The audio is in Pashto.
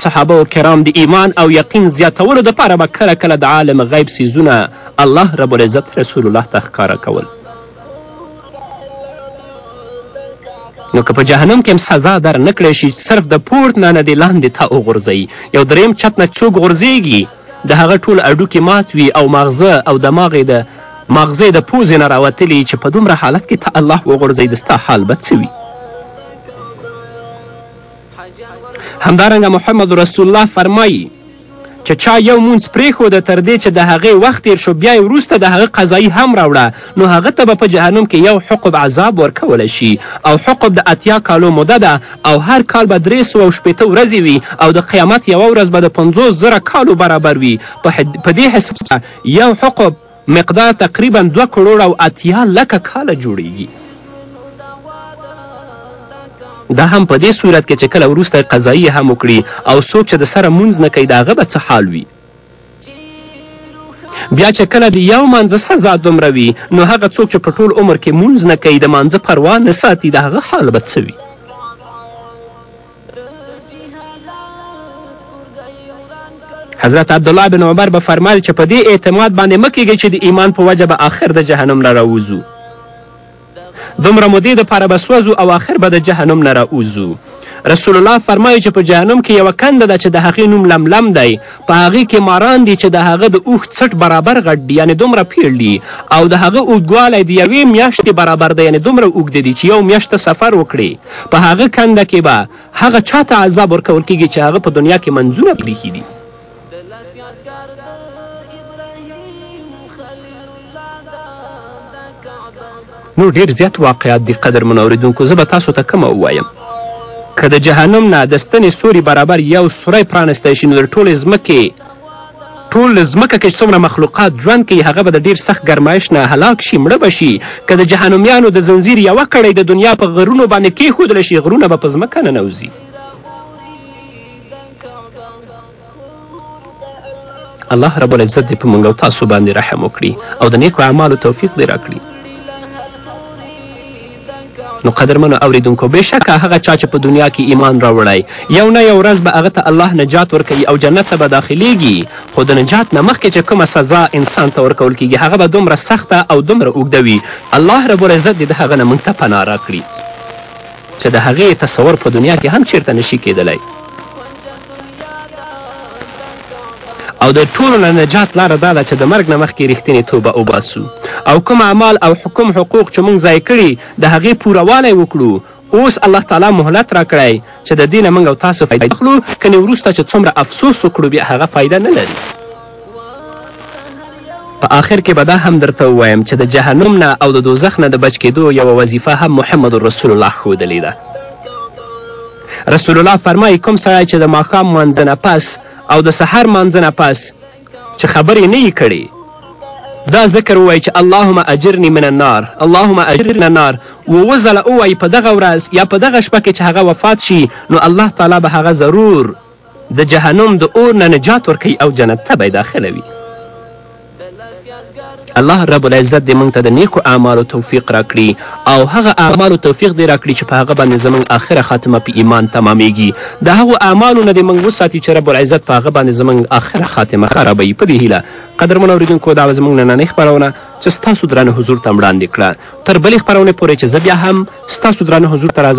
صحابه کرام د ایمان او یقین زیاتولو دپاره به کله کله د عالم غیب څیزونه الله رب العزت رسول الله ته ښکاره کول نو که په جهنم کې هم سزا در نه کړی شي صرف د پورت نه نه دې لاندې ته وغورځوي یو دریم چت نه څوک غورځېږي د هغه ټول اډوکې مات وي او مغزه او دماغ یې د مغزه د پوزې نه راوتلي چې په دومره حالت کې ته الله وغورځوي د ستا حال به څه وي همدارنګه محمد رسول الله فرمایي چې چا یو مونځ پرېښوده تر دې چې د هغې وخت تېر شو بیا یې وروسته د هغه قضایی هم راوړه نو هغه ته به په جهنم کې یو حقب عذاب ورکولی شي او حقب د اتیا کالو موده ده او هر کال به درې سوه او شپېته ورځې وي او د قیامت یوه ورځ به د پنځوس زره کالو برابر وي په دې حساب یو حقب مقدار تقریبا دوه کروړه او اتیا لکه کاله جوړیږي. دا هم په دې صورت کې چې کله وروسته قضایي هم وکړي او څوک چې د سره مونځ نه کوي د هغه به څه حال وي بیا چې کله د یو مانځه سزا دومره وي نو هغه څوک چې په ټول عمر کې مونځ نه کوي د مانځه پروا نه ساتي د هغه حال به څه وي حضرت عبدالله بن عمر به فرمایل چې په دې اعتماد باندې مه کیږئ چې د ایمان په وجه به آخر د جهنم نه راوځو دومره مودې دپاره به سوځو او آخر به د جهنم نه راوځو رسول الله فرمایي چې په جهنم کې یوه کنده ده چې د هغې نوم لملم دی په هغې کې ماران دي چې د هغه د اوښ څټ برابر غټ دي یعنې دومره پیړ دي او د هغه اوږدوالی د یوې میاشتې برابر دی یعنې دومره اوږده دي چې یو میاشت ته سفر وکړي په هغه کنده کې به هغه چا ته عذاب ورکول کیږي چې هغه په دنیا کې منځونه پریښي دي نو ډېر زیات واقعات دي قدرمن اورېدونکو زه به تاسو ته کومه ووایم که د جهنم نه د ستنې سوري برابر یو سوری پرانستی شي نو د ټولې ځمکې ټول ځمکه کې څومره مخلوقات ژوند کوي هغه به د ډیر سخت ګرمایش نه هلاک شي مړه به شي که د جهنمیانو د زنځیر یوه کړۍ د دنیا په غرونو باندې کیښودل شي غرونه به په ځمکه ننوځي الله رب العزت دې په موږ او تاسو باندې رحم وکړي او د نیکو اعمالو توفیق دې راکړي نو قدرمنو اوریدونکو بېشکه هغه چا چې په دنیا کې ایمان راوړی یو نه یو ورځ به هغه ته الله نجات ورکوي او جنت ته به داخلیږي خو د نجات نه مخکې چې کومه سزا انسان ته ورکول کیږي هغه به دومره سخته او دومره اوږده وي الله رب العزت دې د هغه نه موږ ته پناه راکړي چې د هغې تصور په دنیا کې هم چیرته نشي کیدلای او د ټولو نه نجات لاره دا ده چې د مرګ نه مخکې رښتینې توبه وباسو او کوم اعمال او حکم حقوق چې موږ ځای کړي د هغې پورهوالی وکړو اوس الله تعالی مهلت راکړی چې د دې نه موږ او تاسو فایده اخلو کنې وروسته چې څومره افسوس وکړو بیا هغه فایده نه لري په آخر کې به دا هم درته ووایم چې د جهنم نه او د دوزخ نه د بچ کېدو یوه وظیفه هم محمد رسول الله ښودلې ده رسول الله فرمایي کوم سړی چې د ماښام مانځه نه پس او د سحر مانځه نه پس چې خبرې نه یې کړي دا ذکر ووایي چې اللهم اجرني من النار اللهم اجرني من النار اووه ځله ووایي په دغه ورځ یا په دغه شپه کې چې هغه وفات شي نو الله تعالی به هغه ضرور د جهنم د اور نه نجات ورکوي او جنت ته به یې داخلوي الله رب العزت دې موږ ته د نیکو اعمالو توفیق راکړي او هغه اعمالو توفیق دې راکړي چې په هغه باندې زموږ آخره خاتمه په ایمان تمامیږي د هغو اعمالو نه دې موږ وساتي چې رب العزت په هغه باندې زموږ آخره خاتمه خرابوي په دې هیله قدرمن اورېدونکو دا زموږ نننۍ خپرونه چې ستاسو درانه حضور ته وړاندې کړه تر بلې خپرونې پورې چې زه بیا هم ستاسو درانه حضور ته راځم